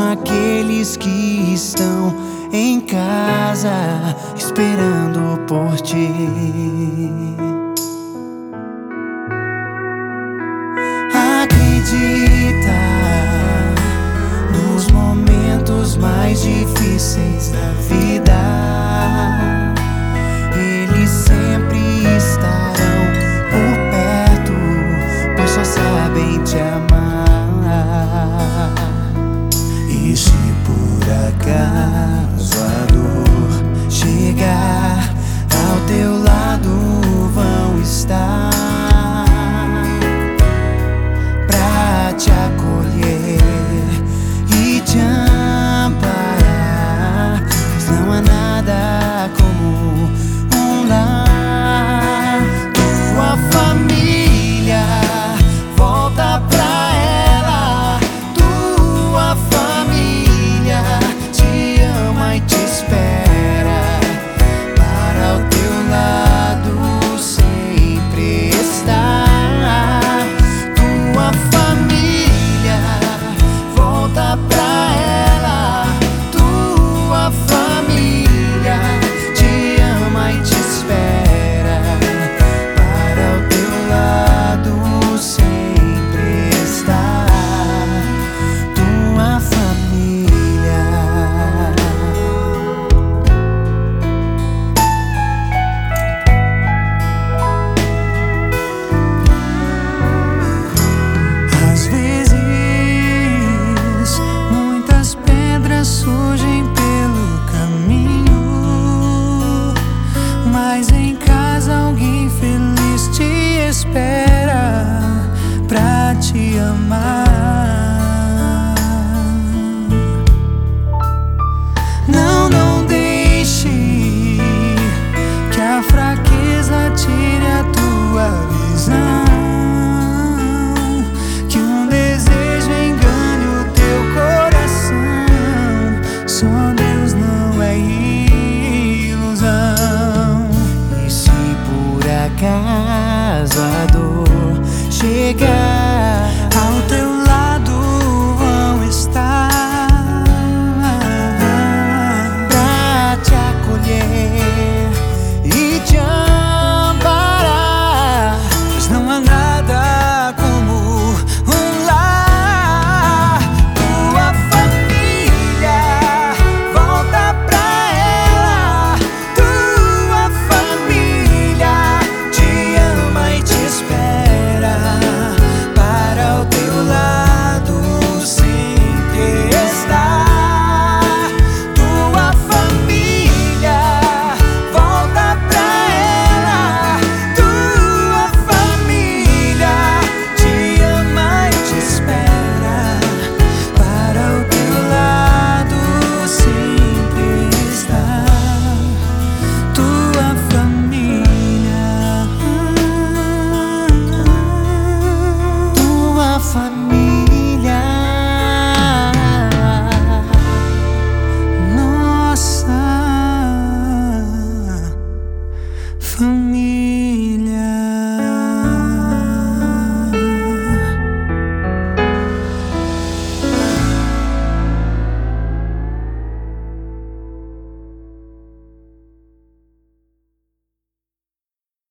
aqueles que estão em casa esperando por ti. see your mind.